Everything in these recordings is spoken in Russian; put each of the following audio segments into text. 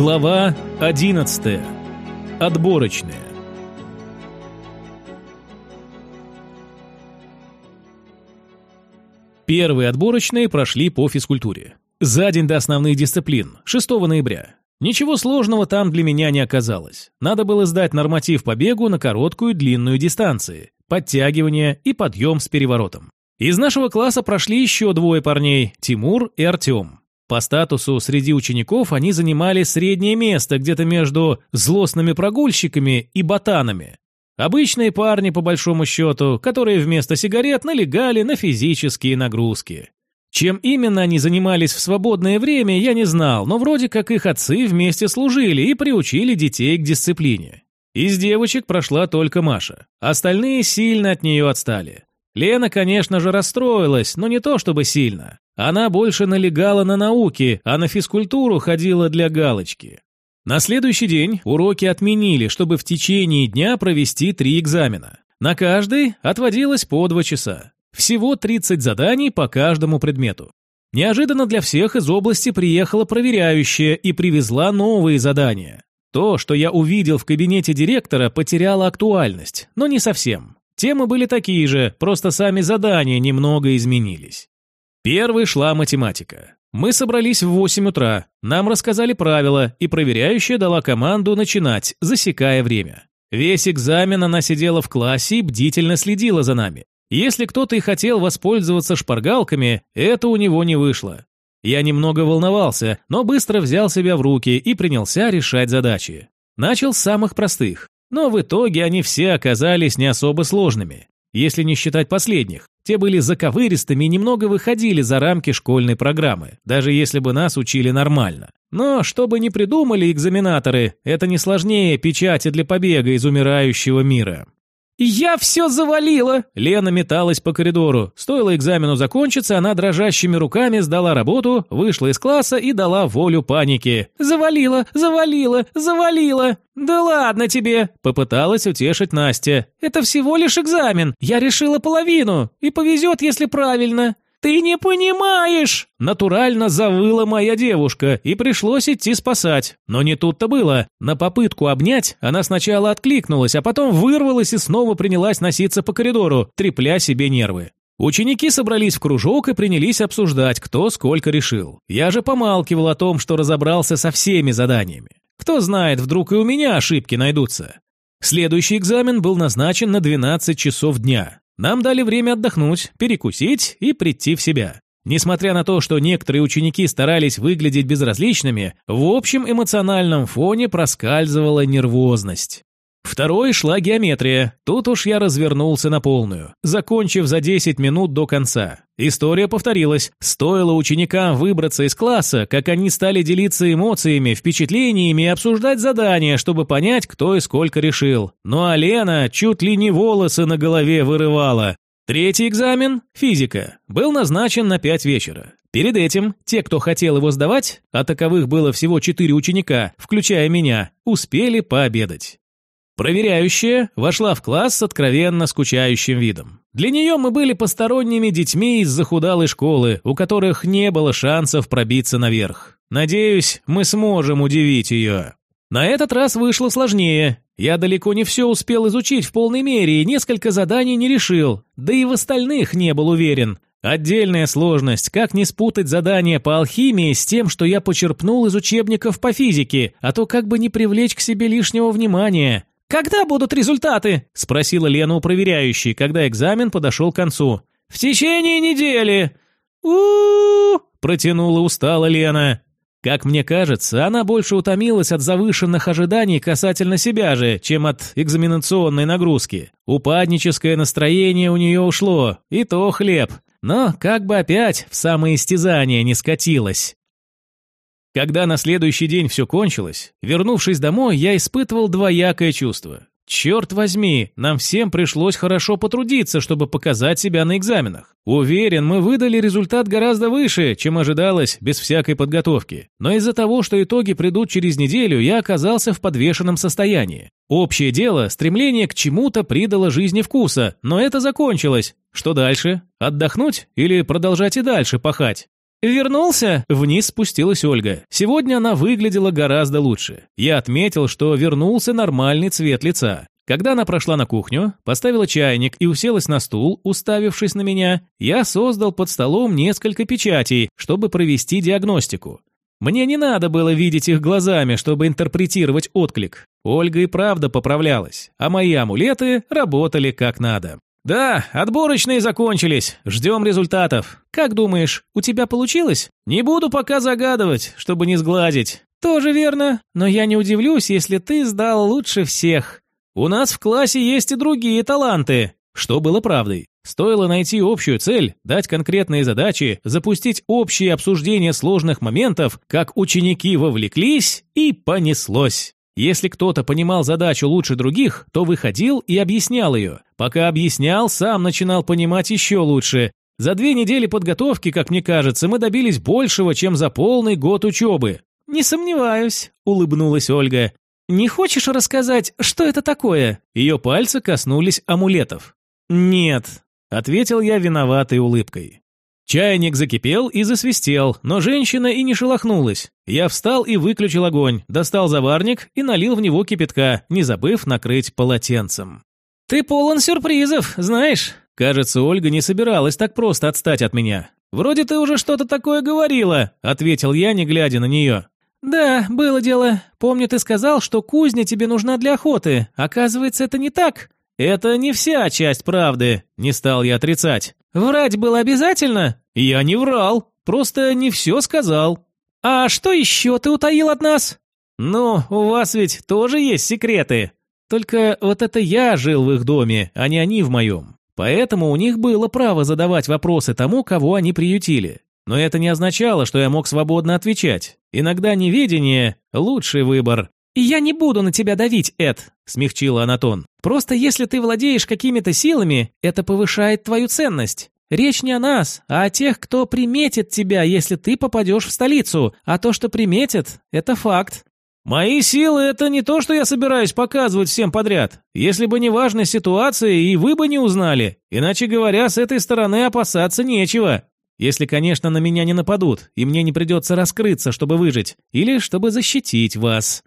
Глава 11. Отборочная. Первые отборочные прошли по физкультуре. За день до основных дисциплин, 6 ноября. Ничего сложного там для меня не оказалось. Надо было сдать норматив по бегу на короткую и длинную дистанции, подтягивание и подъем с переворотом. Из нашего класса прошли еще двое парней, Тимур и Артем. По статусу среди учеников они занимали среднее место где-то между злостными прогульщиками и ботанами. Обычные парни, по большому счету, которые вместо сигарет налегали на физические нагрузки. Чем именно они занимались в свободное время, я не знал, но вроде как их отцы вместе служили и приучили детей к дисциплине. Из девочек прошла только Маша. Остальные сильно от нее отстали. Лена, конечно же, расстроилась, но не то чтобы сильно. Она больше налегала на науки, а на физкультуру ходила для галочки. На следующий день уроки отменили, чтобы в течение дня провести три экзамена. На каждый отводилось по два часа. Всего 30 заданий по каждому предмету. Неожиданно для всех из области приехала проверяющая и привезла новые задания. То, что я увидел в кабинете директора, потеряло актуальность, но не совсем. Темы были такие же, просто сами задания немного изменились. Первой шла математика. Мы собрались в 8 утра, нам рассказали правила, и проверяющая дала команду начинать, засекая время. Весь экзамен она сидела в классе и бдительно следила за нами. Если кто-то и хотел воспользоваться шпаргалками, это у него не вышло. Я немного волновался, но быстро взял себя в руки и принялся решать задачи. Начал с самых простых, но в итоге они все оказались не особо сложными, если не считать последних. Те были заковыристыми и немного выходили за рамки школьной программы, даже если бы нас учили нормально. Но что бы ни придумали экзаменаторы, это не сложнее печати для побега из умирающего мира. «Я все завалила!» Лена металась по коридору. Стоило экзамену закончиться, она дрожащими руками сдала работу, вышла из класса и дала волю панике. «Завалила! Завалила! Завалила!» «Да ладно тебе!» – попыталась утешить Настя. «Это всего лишь экзамен. Я решила половину. И повезет, если правильно». «Ты не понимаешь!» Натурально завыла моя девушка, и пришлось идти спасать. Но не тут-то было. На попытку обнять она сначала откликнулась, а потом вырвалась и снова принялась носиться по коридору, трепля себе нервы. Ученики собрались в кружок и принялись обсуждать, кто сколько решил. Я же помалкивал о том, что разобрался со всеми заданиями. Кто знает, вдруг и у меня ошибки найдутся. Следующий экзамен был назначен на 12 часов дня. Нам дали время отдохнуть, перекусить и прийти в себя. Несмотря на то, что некоторые ученики старались выглядеть безразличными, в общем эмоциональном фоне проскальзывала нервозность. Второй шла геометрия. Тут уж я развернулся на полную, закончив за 10 минут до конца. История повторилась. Стоило ученикам выбраться из класса, как они стали делиться эмоциями, впечатлениями и обсуждать задания, чтобы понять, кто и сколько решил. Ну а Лена чуть ли не волосы на голове вырывала. Третий экзамен, физика, был назначен на 5 вечера. Перед этим те, кто хотел его сдавать, а таковых было всего 4 ученика, включая меня, успели пообедать. Проверяющая вошла в класс с откровенно скучающим видом. Для нее мы были посторонними детьми из захудалой школы, у которых не было шансов пробиться наверх. Надеюсь, мы сможем удивить ее. На этот раз вышло сложнее. Я далеко не все успел изучить в полной мере и несколько заданий не решил, да и в остальных не был уверен. Отдельная сложность, как не спутать задание по алхимии с тем, что я почерпнул из учебников по физике, а то как бы не привлечь к себе лишнего внимания. «Когда будут результаты?» – спросила Лена у проверяющей, когда экзамен подошел к концу. «В течение недели!» у, протянула устало Лена. Как мне кажется, она больше утомилась от завышенных ожиданий касательно себя же, чем от экзаменационной нагрузки. Упадническое настроение у нее ушло, и то хлеб. Но как бы опять в самоистязание не скатилась. Когда на следующий день все кончилось, вернувшись домой, я испытывал двоякое чувство. Черт возьми, нам всем пришлось хорошо потрудиться, чтобы показать себя на экзаменах. Уверен, мы выдали результат гораздо выше, чем ожидалось без всякой подготовки. Но из-за того, что итоги придут через неделю, я оказался в подвешенном состоянии. Общее дело, стремление к чему-то придало жизни вкуса, но это закончилось. Что дальше? Отдохнуть или продолжать и дальше пахать? «Вернулся?» Вниз спустилась Ольга. Сегодня она выглядела гораздо лучше. Я отметил, что вернулся нормальный цвет лица. Когда она прошла на кухню, поставила чайник и уселась на стул, уставившись на меня, я создал под столом несколько печатей, чтобы провести диагностику. Мне не надо было видеть их глазами, чтобы интерпретировать отклик. Ольга и правда поправлялась, а мои амулеты работали как надо. «Да, отборочные закончились. Ждем результатов. Как думаешь, у тебя получилось? Не буду пока загадывать, чтобы не сгладить». «Тоже верно, но я не удивлюсь, если ты сдал лучше всех. У нас в классе есть и другие таланты». Что было правдой? Стоило найти общую цель, дать конкретные задачи, запустить общее обсуждение сложных моментов, как ученики вовлеклись и понеслось. Если кто-то понимал задачу лучше других, то выходил и объяснял ее. Пока объяснял, сам начинал понимать еще лучше. За две недели подготовки, как мне кажется, мы добились большего, чем за полный год учебы. «Не сомневаюсь», — улыбнулась Ольга. «Не хочешь рассказать, что это такое?» Ее пальцы коснулись амулетов. «Нет», — ответил я виноватой улыбкой. Чайник закипел и засвистел, но женщина и не шелохнулась. Я встал и выключил огонь, достал заварник и налил в него кипятка, не забыв накрыть полотенцем. «Ты полон сюрпризов, знаешь?» Кажется, Ольга не собиралась так просто отстать от меня. «Вроде ты уже что-то такое говорила», — ответил я, не глядя на нее. «Да, было дело. Помню, ты сказал, что кузня тебе нужна для охоты. Оказывается, это не так». «Это не вся часть правды», — не стал я отрицать. «Врать было обязательно?» «Я не врал, просто не все сказал». «А что еще ты утаил от нас?» «Ну, у вас ведь тоже есть секреты. Только вот это я жил в их доме, а не они в моем. Поэтому у них было право задавать вопросы тому, кого они приютили. Но это не означало, что я мог свободно отвечать. Иногда неведение – лучший выбор. «И я не буду на тебя давить, Эд», – смягчила Анатон. «Просто если ты владеешь какими-то силами, это повышает твою ценность. Речь не о нас, а о тех, кто приметит тебя, если ты попадешь в столицу. А то, что приметит, это факт. Мои силы – это не то, что я собираюсь показывать всем подряд. Если бы не важная ситуация, и вы бы не узнали. Иначе говоря, с этой стороны опасаться нечего. Если, конечно, на меня не нападут, и мне не придется раскрыться, чтобы выжить, или чтобы защитить вас.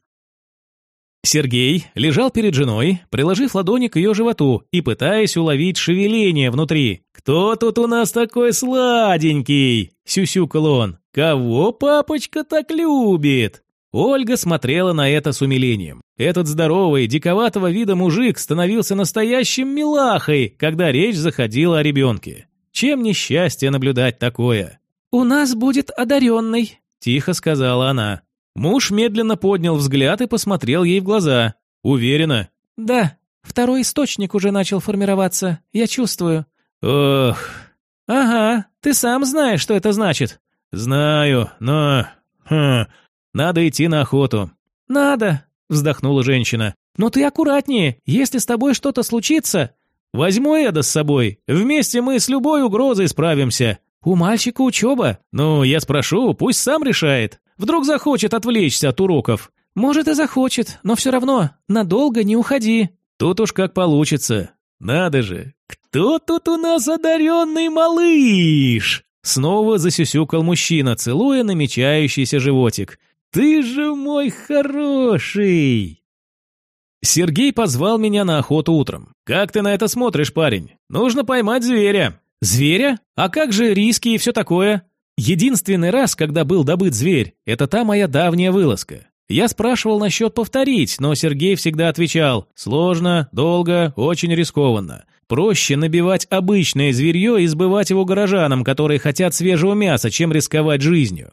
Сергей лежал перед женой, приложив ладони к ее животу и пытаясь уловить шевеление внутри. «Кто тут у нас такой сладенький?» – сюсюкал он. «Кого папочка так любит?» Ольга смотрела на это с умилением. Этот здоровый, диковатого вида мужик становился настоящим милахой, когда речь заходила о ребенке. Чем несчастье наблюдать такое? «У нас будет одаренный», – тихо сказала она. Муж медленно поднял взгляд и посмотрел ей в глаза. Уверенно. «Да, второй источник уже начал формироваться, я чувствую». «Ох...» «Ага, ты сам знаешь, что это значит». «Знаю, но... Хм... Надо идти на охоту». «Надо», — вздохнула женщина. «Но ты аккуратнее, если с тобой что-то случится...» «Возьму Эда с собой, вместе мы с любой угрозой справимся». «У мальчика учеба». «Ну, я спрошу, пусть сам решает». Вдруг захочет отвлечься от уроков. Может и захочет, но все равно, надолго не уходи. Тут уж как получится. Надо же, кто тут у нас одаренный малыш? Снова засюсюкал мужчина, целуя намечающийся животик. Ты же мой хороший! Сергей позвал меня на охоту утром. Как ты на это смотришь, парень? Нужно поймать зверя. Зверя? А как же риски и все такое? Единственный раз, когда был добыт зверь, это та моя давняя вылазка. Я спрашивал насчет повторить, но Сергей всегда отвечал «сложно, долго, очень рискованно». Проще набивать обычное зверье и сбывать его горожанам, которые хотят свежего мяса, чем рисковать жизнью.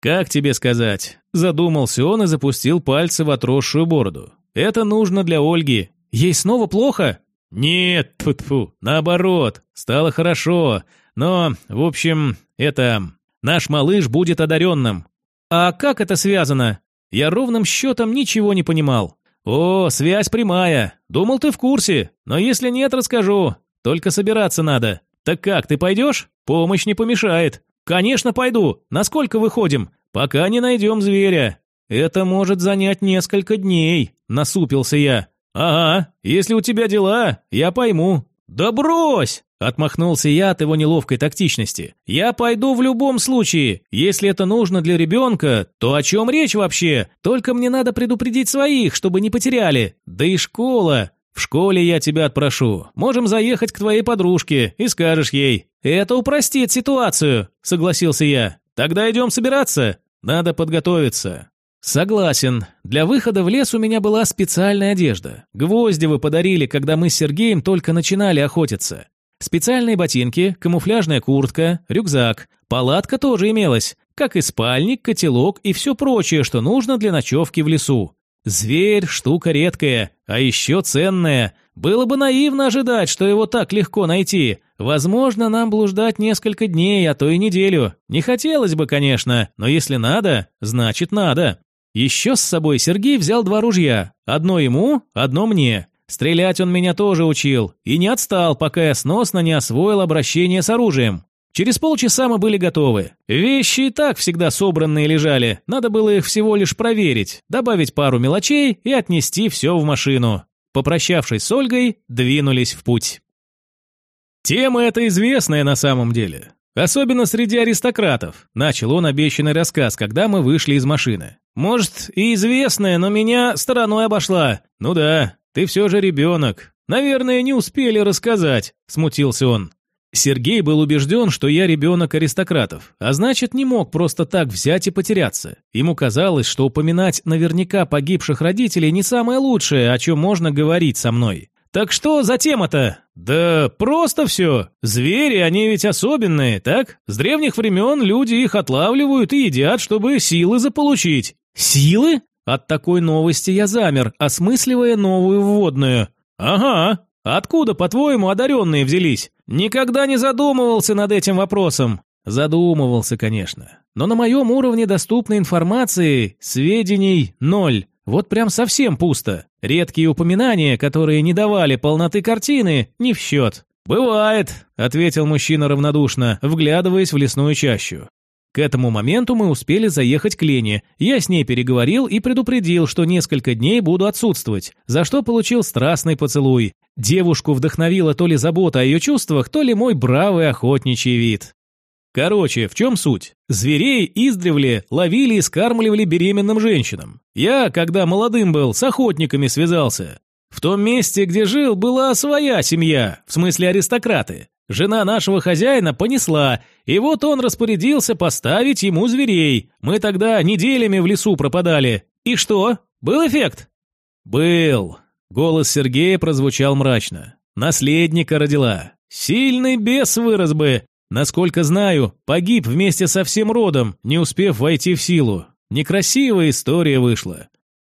«Как тебе сказать?» Задумался он и запустил пальцы в отросшую бороду. «Это нужно для Ольги. Ей снова плохо?» «Нет, тьфу -тьфу, наоборот, стало хорошо. Но, в общем, это... Наш малыш будет одаренным. А как это связано? Я ровным счетом ничего не понимал. О, связь прямая. Думал, ты в курсе. Но если нет, расскажу. Только собираться надо. Так как, ты пойдешь? Помощь не помешает. Конечно, пойду. Насколько выходим? Пока не найдем зверя. Это может занять несколько дней, насупился я. Ага, если у тебя дела, я пойму. «Да брось!» – отмахнулся я от его неловкой тактичности. «Я пойду в любом случае. Если это нужно для ребенка, то о чем речь вообще? Только мне надо предупредить своих, чтобы не потеряли. Да и школа. В школе я тебя отпрошу. Можем заехать к твоей подружке и скажешь ей. Это упростит ситуацию», – согласился я. «Тогда идем собираться. Надо подготовиться». «Согласен. Для выхода в лес у меня была специальная одежда. Гвозди вы подарили, когда мы с Сергеем только начинали охотиться. Специальные ботинки, камуфляжная куртка, рюкзак. Палатка тоже имелась, как и спальник, котелок и все прочее, что нужно для ночевки в лесу. Зверь – штука редкая, а еще ценная. Было бы наивно ожидать, что его так легко найти. Возможно, нам блуждать несколько дней, а то и неделю. Не хотелось бы, конечно, но если надо, значит надо. Еще с собой Сергей взял два ружья. Одно ему, одно мне. Стрелять он меня тоже учил. И не отстал, пока я сносно не освоил обращение с оружием. Через полчаса мы были готовы. Вещи и так всегда собранные лежали. Надо было их всего лишь проверить, добавить пару мелочей и отнести все в машину. Попрощавшись с Ольгой, двинулись в путь. Тема эта известная на самом деле. Особенно среди аристократов, начал он обещанный рассказ, когда мы вышли из машины. Может, и известная, но меня стороной обошла. Ну да, ты все же ребенок. Наверное, не успели рассказать, смутился он. Сергей был убежден, что я ребенок аристократов, а значит, не мог просто так взять и потеряться. Ему казалось, что упоминать наверняка погибших родителей не самое лучшее, о чем можно говорить со мной. «Так что за тема-то?» «Да просто все. Звери, они ведь особенные, так? С древних времен люди их отлавливают и едят, чтобы силы заполучить». «Силы?» От такой новости я замер, осмысливая новую вводную. «Ага. Откуда, по-твоему, одаренные взялись? Никогда не задумывался над этим вопросом». Задумывался, конечно. Но на моем уровне доступной информации сведений ноль. Вот прям совсем пусто. Редкие упоминания, которые не давали полноты картины, не в счет. «Бывает», — ответил мужчина равнодушно, вглядываясь в лесную чащу. К этому моменту мы успели заехать к Лене. Я с ней переговорил и предупредил, что несколько дней буду отсутствовать, за что получил страстный поцелуй. Девушку вдохновила то ли забота о ее чувствах, то ли мой бравый охотничий вид. Короче, в чем суть? Зверей издревле ловили и скармливали беременным женщинам. Я, когда молодым был, с охотниками связался. В том месте, где жил, была своя семья, в смысле аристократы. Жена нашего хозяина понесла, и вот он распорядился поставить ему зверей. Мы тогда неделями в лесу пропадали. И что? Был эффект? Был. Голос Сергея прозвучал мрачно. Наследника родила. Сильный бес вырос бы, Насколько знаю, погиб вместе со всем родом, не успев войти в силу. Некрасивая история вышла.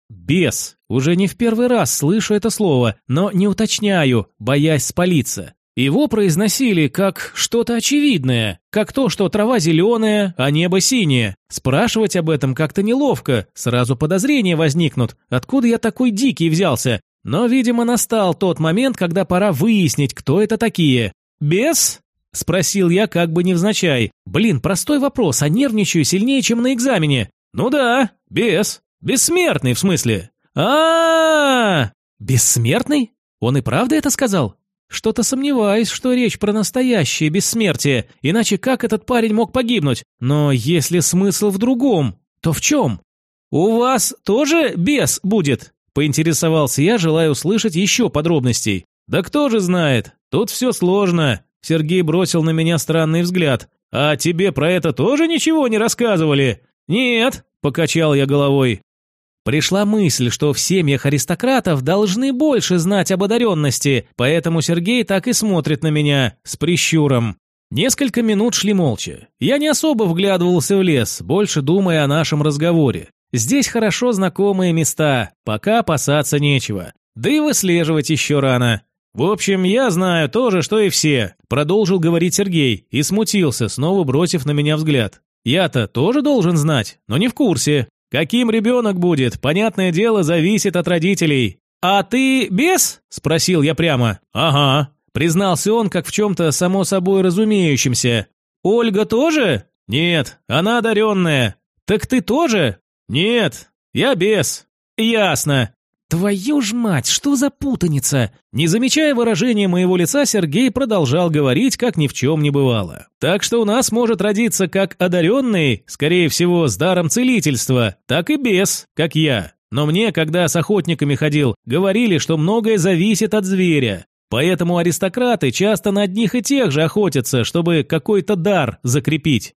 Бес. Уже не в первый раз слышу это слово, но не уточняю, боясь спалиться. Его произносили как что-то очевидное, как то, что трава зеленая, а небо синее. Спрашивать об этом как-то неловко, сразу подозрения возникнут, откуда я такой дикий взялся. Но, видимо, настал тот момент, когда пора выяснить, кто это такие. Бес? Спросил я как бы невзначай. Блин, простой вопрос, а нервничаю сильнее, чем на экзамене. Ну да, без. Бессмертный, в смысле. а а, -а! Бессмертный? Он и правда это сказал? Что-то сомневаюсь, что речь про настоящее бессмертие, иначе как этот парень мог погибнуть? Но если смысл в другом, то в чем? «У вас тоже бес будет?» – поинтересовался я, желая услышать еще подробностей. «Да кто же знает, тут все сложно. Сергей бросил на меня странный взгляд. «А тебе про это тоже ничего не рассказывали?» «Нет», – покачал я головой. Пришла мысль, что в семьях аристократов должны больше знать об одаренности, поэтому Сергей так и смотрит на меня, с прищуром. Несколько минут шли молча. Я не особо вглядывался в лес, больше думая о нашем разговоре. Здесь хорошо знакомые места, пока опасаться нечего. Да и выслеживать еще рано. «В общем, я знаю то же, что и все», – продолжил говорить Сергей и смутился, снова бросив на меня взгляд. «Я-то тоже должен знать, но не в курсе. Каким ребенок будет, понятное дело, зависит от родителей». «А ты без?» – спросил я прямо. «Ага», – признался он, как в чем-то само собой разумеющемся. «Ольга тоже?» «Нет, она одаренная». «Так ты тоже?» «Нет, я без». «Ясно. Твою ж мать, что за путаница? Не замечая выражения моего лица, Сергей продолжал говорить, как ни в чем не бывало. Так что у нас может родиться как одаренный, скорее всего, с даром целительства, так и без, как я. Но мне, когда с охотниками ходил, говорили, что многое зависит от зверя. Поэтому аристократы часто на одних и тех же охотятся, чтобы какой-то дар закрепить.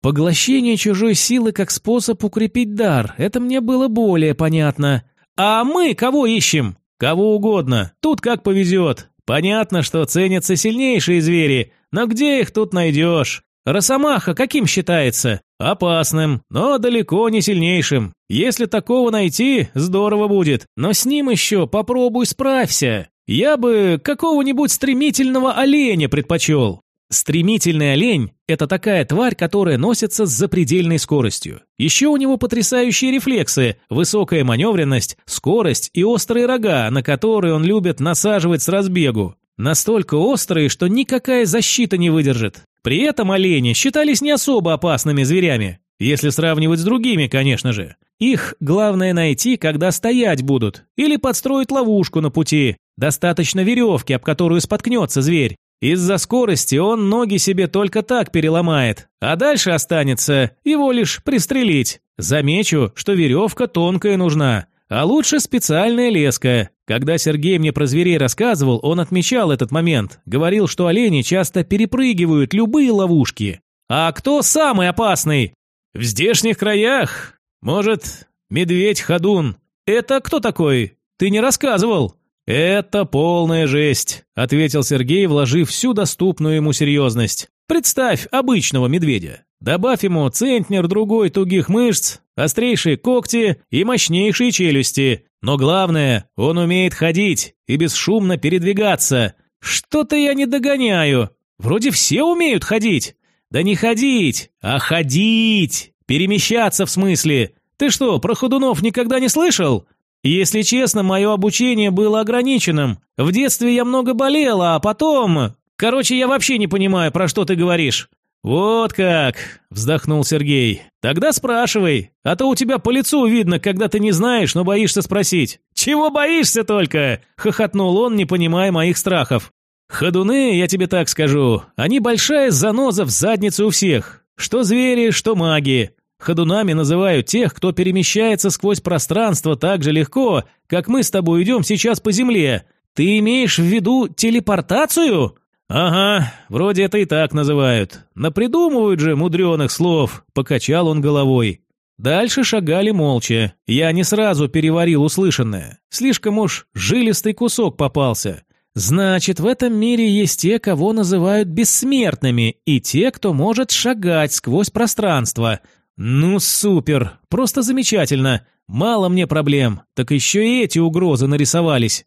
Поглощение чужой силы как способ укрепить дар, это мне было более понятно. А мы кого ищем? Кого угодно. Тут как повезет. Понятно, что ценятся сильнейшие звери, но где их тут найдешь? Росомаха каким считается? Опасным, но далеко не сильнейшим. Если такого найти, здорово будет, но с ним еще попробуй справься. Я бы какого-нибудь стремительного оленя предпочел. Стремительный олень – это такая тварь, которая носится с запредельной скоростью. Еще у него потрясающие рефлексы, высокая маневренность, скорость и острые рога, на которые он любит насаживать с разбегу. Настолько острые, что никакая защита не выдержит. При этом олени считались не особо опасными зверями. Если сравнивать с другими, конечно же. Их главное найти, когда стоять будут. Или подстроить ловушку на пути. Достаточно веревки, об которую споткнется зверь. Из-за скорости он ноги себе только так переломает, а дальше останется его лишь пристрелить. Замечу, что веревка тонкая нужна, а лучше специальная леска. Когда Сергей мне про зверей рассказывал, он отмечал этот момент. Говорил, что олени часто перепрыгивают любые ловушки. А кто самый опасный? В здешних краях? Может, медведь-ходун? Это кто такой? Ты не рассказывал? «Это полная жесть», – ответил Сергей, вложив всю доступную ему серьезность. «Представь обычного медведя. Добавь ему центнер другой тугих мышц, острейшие когти и мощнейшие челюсти. Но главное, он умеет ходить и бесшумно передвигаться. Что-то я не догоняю. Вроде все умеют ходить. Да не ходить, а ходить. Перемещаться в смысле. Ты что, про ходунов никогда не слышал? Если честно, мое обучение было ограниченным. В детстве я много болела, а потом... Короче, я вообще не понимаю, про что ты говоришь». «Вот как!» – вздохнул Сергей. «Тогда спрашивай, а то у тебя по лицу видно, когда ты не знаешь, но боишься спросить». «Чего боишься только?» – хохотнул он, не понимая моих страхов. «Ходуны, я тебе так скажу, они большая заноза в заднице у всех. Что звери, что маги. Ходунами называют тех, кто перемещается сквозь пространство так же легко, как мы с тобой идем сейчас по земле. Ты имеешь в виду телепортацию? Ага, вроде это и так называют. Напридумывают же мудреных слов, покачал он головой. Дальше шагали молча. Я не сразу переварил услышанное. Слишком уж жилистый кусок попался. Значит, в этом мире есть те, кого называют бессмертными, и те, кто может шагать сквозь пространство. «Ну, супер! Просто замечательно! Мало мне проблем, так еще и эти угрозы нарисовались!»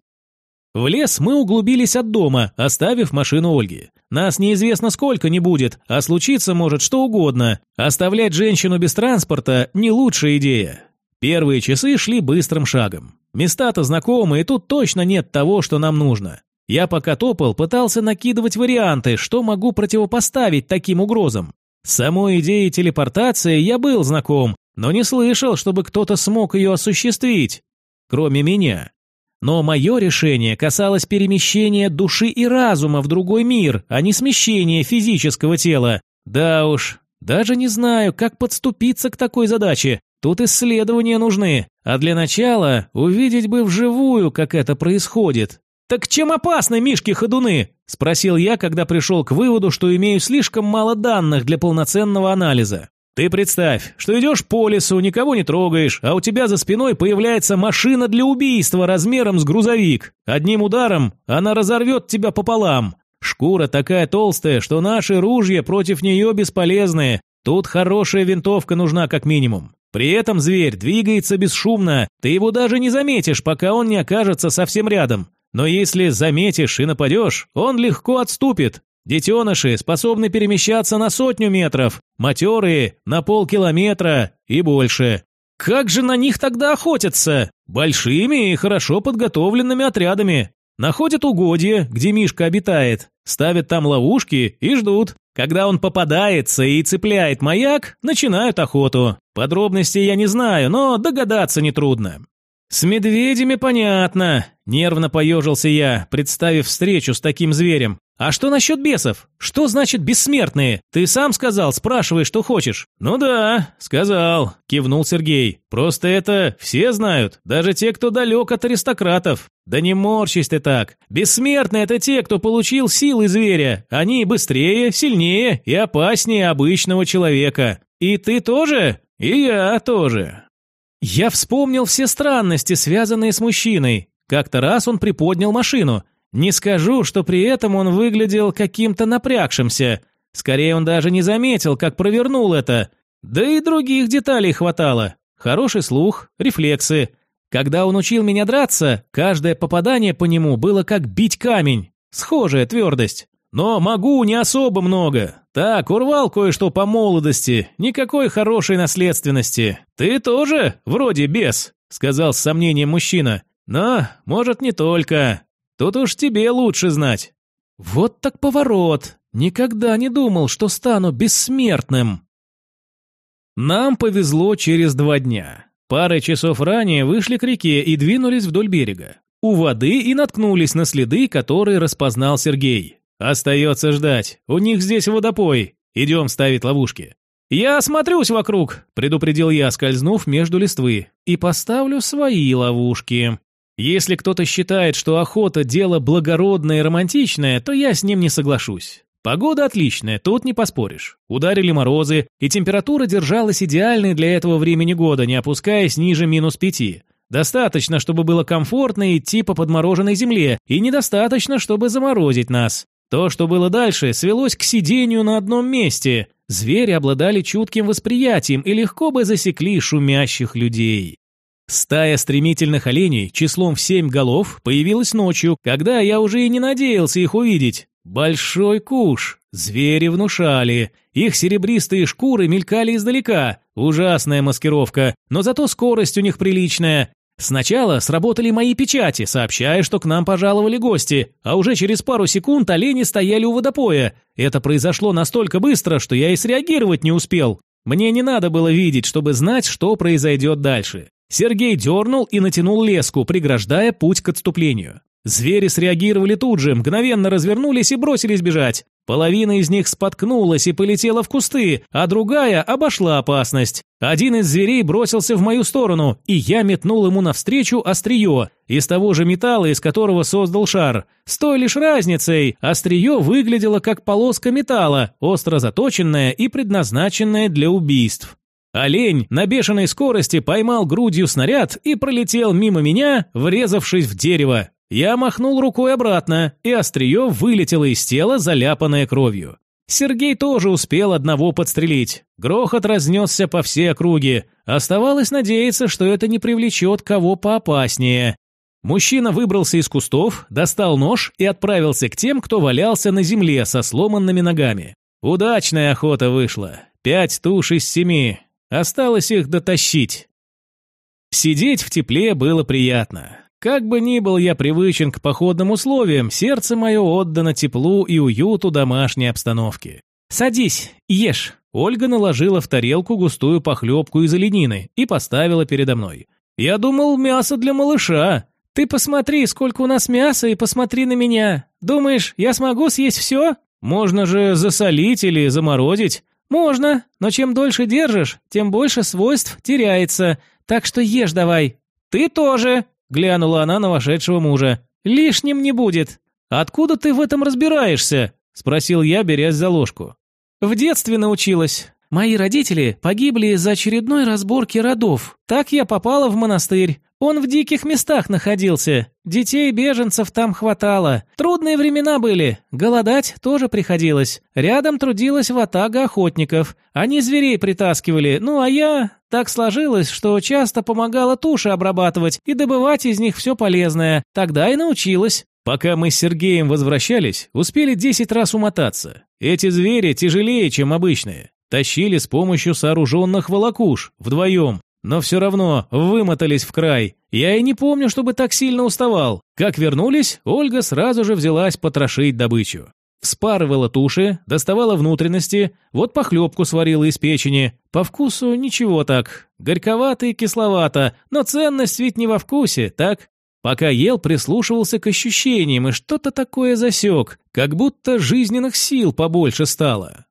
В лес мы углубились от дома, оставив машину Ольги. Нас неизвестно сколько не будет, а случиться может что угодно. Оставлять женщину без транспорта – не лучшая идея. Первые часы шли быстрым шагом. Места-то знакомые, тут точно нет того, что нам нужно. Я пока топал, пытался накидывать варианты, что могу противопоставить таким угрозам. С самой идеей телепортации я был знаком, но не слышал, чтобы кто-то смог ее осуществить, кроме меня. Но мое решение касалось перемещения души и разума в другой мир, а не смещения физического тела. Да уж, даже не знаю, как подступиться к такой задаче. Тут исследования нужны, а для начала увидеть бы вживую, как это происходит. «Так чем опасны мишки-ходуны?» – спросил я, когда пришел к выводу, что имею слишком мало данных для полноценного анализа. «Ты представь, что идешь по лесу, никого не трогаешь, а у тебя за спиной появляется машина для убийства размером с грузовик. Одним ударом она разорвет тебя пополам. Шкура такая толстая, что наши ружья против нее бесполезные. Тут хорошая винтовка нужна как минимум. При этом зверь двигается бесшумно, ты его даже не заметишь, пока он не окажется совсем рядом. Но если заметишь и нападешь, он легко отступит. Детеныши способны перемещаться на сотню метров, матерые – на полкилометра и больше. Как же на них тогда охотятся? Большими и хорошо подготовленными отрядами. Находят угодья, где Мишка обитает, ставят там ловушки и ждут. Когда он попадается и цепляет маяк, начинают охоту. Подробностей я не знаю, но догадаться нетрудно. «С медведями понятно», – нервно поежился я, представив встречу с таким зверем. «А что насчет бесов? Что значит бессмертные? Ты сам сказал, спрашивай, что хочешь». «Ну да, сказал», – кивнул Сергей. «Просто это все знают, даже те, кто далек от аристократов». «Да не морщись ты так. Бессмертные – это те, кто получил силы зверя. Они быстрее, сильнее и опаснее обычного человека. И ты тоже? И я тоже». Я вспомнил все странности, связанные с мужчиной. Как-то раз он приподнял машину – не скажу, что при этом он выглядел каким-то напрягшимся. Скорее, он даже не заметил, как провернул это. Да и других деталей хватало. Хороший слух, рефлексы. Когда он учил меня драться, каждое попадание по нему было как бить камень. Схожая твердость. Но могу не особо много. Так, урвал кое-что по молодости, никакой хорошей наследственности. Ты тоже вроде бес, сказал с сомнением мужчина. Но, может, не только. Тут уж тебе лучше знать. Вот так поворот. Никогда не думал, что стану бессмертным. Нам повезло через два дня. Пары часов ранее вышли к реке и двинулись вдоль берега. У воды и наткнулись на следы, которые распознал Сергей. Остается ждать. У них здесь водопой. Идем ставить ловушки. «Я осмотрюсь вокруг», – предупредил я, скользнув между листвы, – «и поставлю свои ловушки». Если кто-то считает, что охота – дело благородное и романтичное, то я с ним не соглашусь. Погода отличная, тут не поспоришь. Ударили морозы, и температура держалась идеальной для этого времени года, не опускаясь ниже минус пяти. Достаточно, чтобы было комфортно идти по подмороженной земле, и недостаточно, чтобы заморозить нас. То, что было дальше, свелось к сидению на одном месте. Звери обладали чутким восприятием и легко бы засекли шумящих людей. Стая стремительных оленей числом в семь голов появилась ночью, когда я уже и не надеялся их увидеть. Большой куш. Звери внушали. Их серебристые шкуры мелькали издалека. Ужасная маскировка, но зато скорость у них приличная. Сначала сработали мои печати, сообщая, что к нам пожаловали гости, а уже через пару секунд олени стояли у водопоя. Это произошло настолько быстро, что я и среагировать не успел. Мне не надо было видеть, чтобы знать, что произойдет дальше. Сергей дернул и натянул леску, преграждая путь к отступлению. Звери среагировали тут же, мгновенно развернулись и бросились бежать. Половина из них споткнулась и полетела в кусты, а другая обошла опасность. Один из зверей бросился в мою сторону, и я метнул ему навстречу острие, из того же металла, из которого создал шар. С той лишь разницей, острие выглядело как полоска металла, остро заточенная и предназначенная для убийств. Олень на бешеной скорости поймал грудью снаряд и пролетел мимо меня, врезавшись в дерево. Я махнул рукой обратно, и острие вылетело из тела, заляпанное кровью. Сергей тоже успел одного подстрелить. Грохот разнесся по всей округе. Оставалось надеяться, что это не привлечет кого поопаснее. Мужчина выбрался из кустов, достал нож и отправился к тем, кто валялся на земле со сломанными ногами. Удачная охота вышла. Пять туш из семи. Осталось их дотащить. Сидеть в тепле было приятно. Как бы ни был я привычен к походным условиям, сердце мое отдано теплу и уюту домашней обстановки. «Садись, ешь». Ольга наложила в тарелку густую похлебку из оленины и поставила передо мной. «Я думал, мясо для малыша. Ты посмотри, сколько у нас мяса, и посмотри на меня. Думаешь, я смогу съесть все? Можно же засолить или заморозить. «Можно, но чем дольше держишь, тем больше свойств теряется, так что ешь давай». «Ты тоже», — глянула она на вошедшего мужа. «Лишним не будет». «Откуда ты в этом разбираешься?» — спросил я, берясь за ложку. «В детстве научилась. Мои родители погибли из-за очередной разборки родов. Так я попала в монастырь. Он в диких местах находился. Детей беженцев там хватало. Трудные времена были. Голодать тоже приходилось. Рядом трудилась ватага охотников. Они зверей притаскивали. Ну а я... Так сложилось, что часто помогала туши обрабатывать и добывать из них все полезное. Тогда и научилась. Пока мы с Сергеем возвращались, успели десять раз умотаться. Эти звери тяжелее, чем обычные. Тащили с помощью сооруженных волокуш, вдвоем но все равно вымотались в край. Я и не помню, чтобы так сильно уставал. Как вернулись, Ольга сразу же взялась потрошить добычу. Вспарывала туши, доставала внутренности, вот похлебку сварила из печени. По вкусу ничего так. Горьковато и кисловато, но ценность ведь не во вкусе, так? Пока ел, прислушивался к ощущениям и что-то такое засек, как будто жизненных сил побольше стало.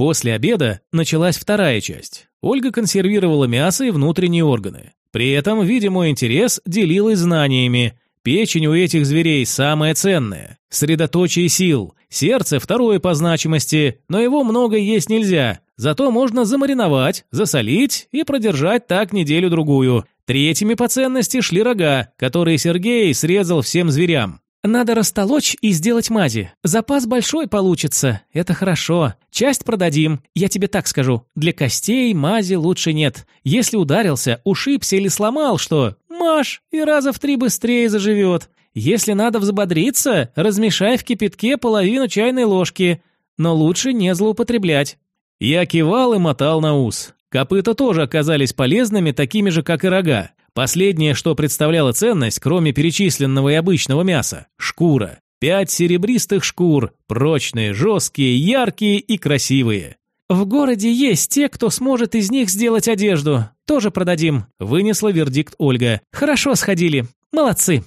После обеда началась вторая часть. Ольга консервировала мясо и внутренние органы. При этом, видя мой интерес, делилась знаниями. Печень у этих зверей самая ценная, средоточие сил, сердце второе по значимости, но его много есть нельзя, зато можно замариновать, засолить и продержать так неделю-другую. Третьими по ценности шли рога, которые Сергей срезал всем зверям. Надо растолочь и сделать мази. Запас большой получится, это хорошо. Часть продадим, я тебе так скажу. Для костей мази лучше нет. Если ударился, ушибся или сломал что, маш, и раза в три быстрее заживет. Если надо взбодриться, размешай в кипятке половину чайной ложки. Но лучше не злоупотреблять. Я кивал и мотал на ус. Копыта тоже оказались полезными, такими же, как и рога. Последнее, что представляло ценность, кроме перечисленного и обычного мяса – шкура. Пять серебристых шкур, прочные, жесткие, яркие и красивые. «В городе есть те, кто сможет из них сделать одежду. Тоже продадим», – вынесла вердикт Ольга. «Хорошо сходили. Молодцы».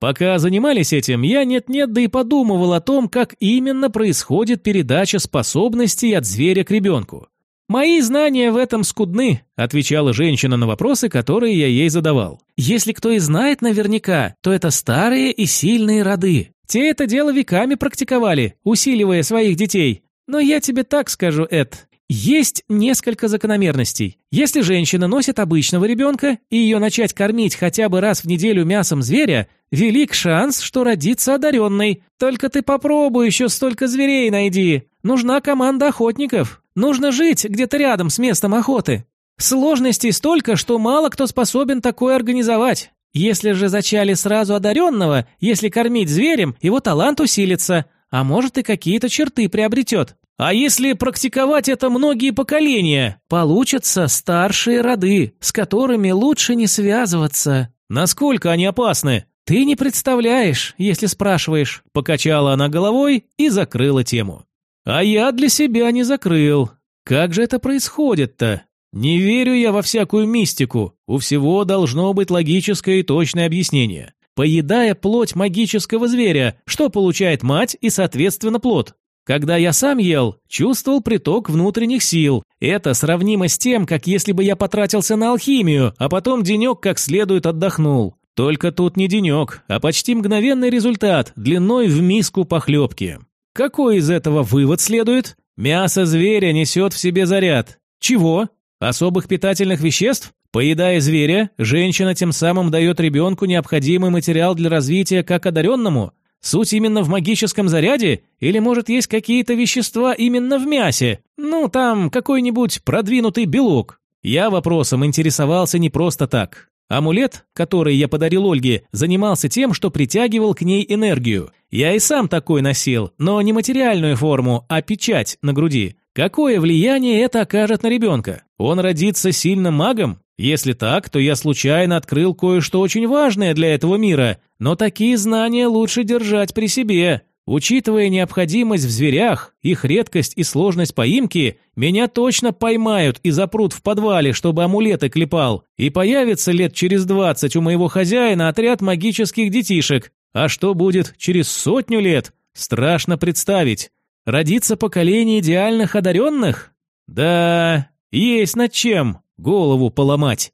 Пока занимались этим, я нет-нет, да и подумывал о том, как именно происходит передача способностей от зверя к ребенку. «Мои знания в этом скудны», – отвечала женщина на вопросы, которые я ей задавал. «Если кто и знает наверняка, то это старые и сильные роды. Те это дело веками практиковали, усиливая своих детей. Но я тебе так скажу, Эд, есть несколько закономерностей. Если женщина носит обычного ребенка и ее начать кормить хотя бы раз в неделю мясом зверя, велик шанс, что родится одаренной. Только ты попробуй еще столько зверей найди. Нужна команда охотников. Нужно жить где-то рядом с местом охоты. Сложностей столько, что мало кто способен такое организовать. Если же зачали сразу одаренного, если кормить зверем, его талант усилится, а может и какие-то черты приобретет. А если практиковать это многие поколения, получатся старшие роды, с которыми лучше не связываться. Насколько они опасны? Ты не представляешь, если спрашиваешь. Покачала она головой и закрыла тему. А я для себя не закрыл. Как же это происходит-то? Не верю я во всякую мистику. У всего должно быть логическое и точное объяснение. Поедая плоть магического зверя, что получает мать и, соответственно, плод? Когда я сам ел, чувствовал приток внутренних сил. Это сравнимо с тем, как если бы я потратился на алхимию, а потом денек как следует отдохнул. Только тут не денек, а почти мгновенный результат, длиной в миску похлебки. Какой из этого вывод следует? Мясо зверя несет в себе заряд. Чего? Особых питательных веществ? Поедая зверя, женщина тем самым дает ребенку необходимый материал для развития как одаренному? Суть именно в магическом заряде? Или, может, есть какие-то вещества именно в мясе? Ну, там, какой-нибудь продвинутый белок? Я вопросом интересовался не просто так. Амулет, который я подарил Ольге, занимался тем, что притягивал к ней энергию. Я и сам такой носил, но не материальную форму, а печать на груди. Какое влияние это окажет на ребенка? Он родится сильным магом? Если так, то я случайно открыл кое-что очень важное для этого мира, но такие знания лучше держать при себе. Учитывая необходимость в зверях, их редкость и сложность поимки, меня точно поймают и запрут в подвале, чтобы амулеты клепал, и появится лет через двадцать у моего хозяина отряд магических детишек. А что будет через сотню лет? Страшно представить. Родится поколение идеальных одаренных? Да, есть над чем голову поломать.